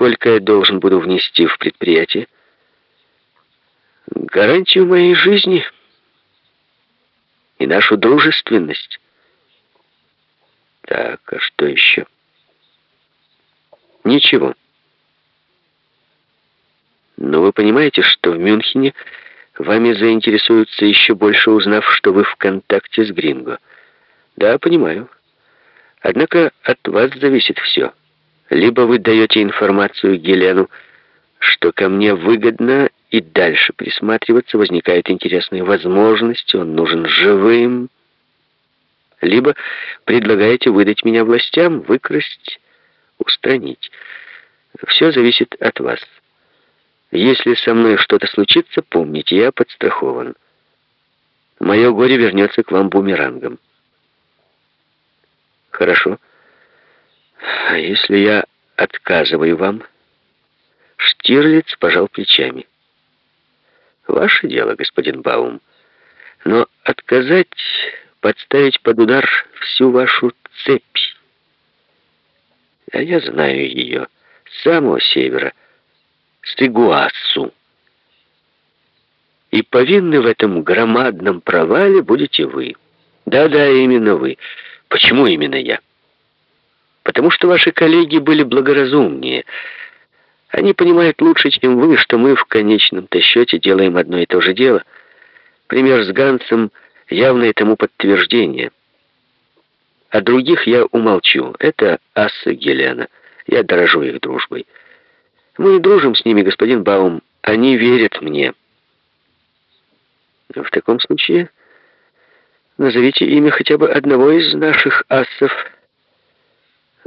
сколько я должен буду внести в предприятие? Гарантию моей жизни и нашу дружественность. Так, а что еще? Ничего. Но вы понимаете, что в Мюнхене вами заинтересуются еще больше, узнав, что вы в контакте с Гринго. Да, понимаю. Однако от вас зависит все. Либо вы даете информацию Гелену, что ко мне выгодно и дальше присматриваться, возникают интересные возможности, он нужен живым, либо предлагаете выдать меня властям, выкрасть, устранить. Все зависит от вас. Если со мной что-то случится, помните, я подстрахован. Мое горе вернется к вам бумерангом. Хорошо. А если я отказываю вам? Штирлиц пожал плечами. Ваше дело, господин Баум. Но отказать, подставить под удар всю вашу цепь. А я знаю ее с самого севера, с Игуасу. И повинны в этом громадном провале будете вы. Да-да, именно вы. Почему именно я? Потому что ваши коллеги были благоразумнее. Они понимают лучше, чем вы, что мы в конечном-то счете делаем одно и то же дело. Пример с Гансом явное тому подтверждение. О других я умолчу. Это Асса Гелена. Я дорожу их дружбой. Мы дружим с ними, господин Баум. Они верят мне. В таком случае назовите имя хотя бы одного из наших ассов.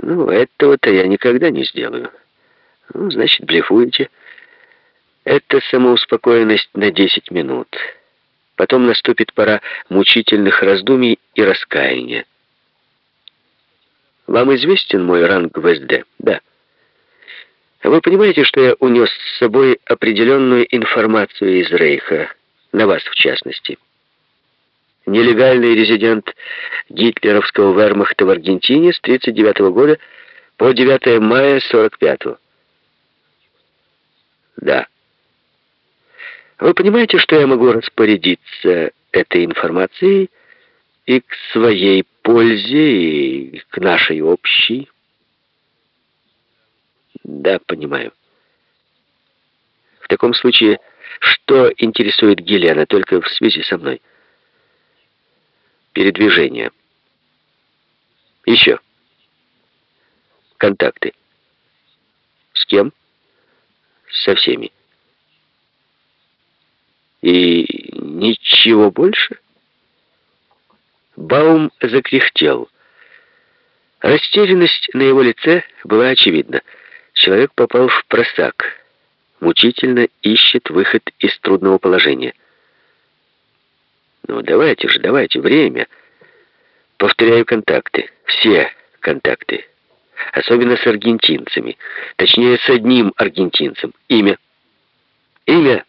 Ну, этого-то я никогда не сделаю. Ну, значит, блефуете. Это самоуспокоенность на 10 минут. Потом наступит пора мучительных раздумий и раскаяния. Вам известен мой ранг в СД? Да. Вы понимаете, что я унес с собой определенную информацию из Рейха, на вас в частности? Нелегальный резидент гитлеровского вермахта в Аргентине с 1939 года по 9 мая 1945 -го. Да. Вы понимаете, что я могу распорядиться этой информацией и к своей пользе, и к нашей общей? Да, понимаю. В таком случае, что интересует Гелена только в связи со мной? Передвижение. Еще. Контакты. С кем? Со всеми. И ничего больше? Баум закряхтел. Растерянность на его лице была очевидна. Человек попал в просак. Мучительно ищет выход из трудного положения. Ну, давайте же, давайте, время. Повторяю контакты. Все контакты. Особенно с аргентинцами. Точнее, с одним аргентинцем. Имя. Имя.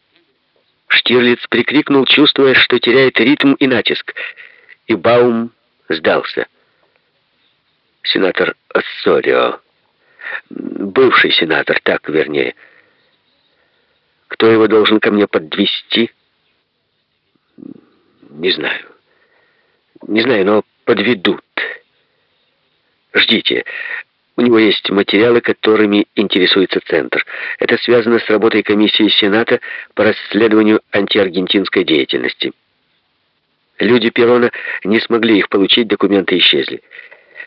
Штирлиц прикрикнул, чувствуя, что теряет ритм и натиск. И Баум сдался. Сенатор Ассорио. Бывший сенатор, так вернее. Кто его должен ко мне подвести? Не знаю. Не знаю, но подведут. Ждите. У него есть материалы, которыми интересуется Центр. Это связано с работой комиссии Сената по расследованию антиаргентинской деятельности. Люди Перона не смогли их получить, документы исчезли.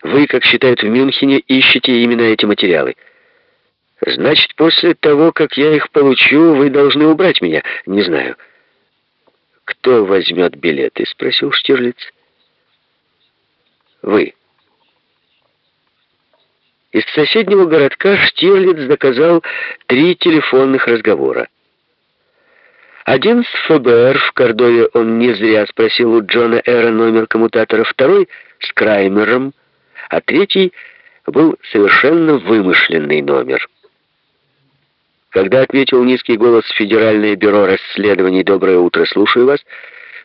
Вы, как считают в Мюнхене, ищете именно эти материалы. Значит, после того, как я их получу, вы должны убрать меня. Не знаю. Кто возьмет билеты? Спросил Штирлиц. Вы. Из соседнего городка Штирлиц заказал три телефонных разговора. Один с ФБР, в Кордове он не зря спросил у Джона Эра номер коммутатора, второй с Краймером, а третий был совершенно вымышленный номер. Когда ответил низкий голос Федеральное бюро расследований «Доброе утро, слушаю вас»,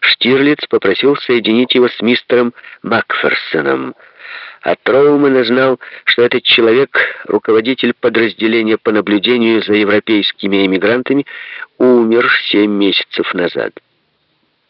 Штирлиц попросил соединить его с мистером Макферсоном, От Роумана знал, что этот человек, руководитель подразделения по наблюдению за европейскими эмигрантами, умер семь месяцев назад.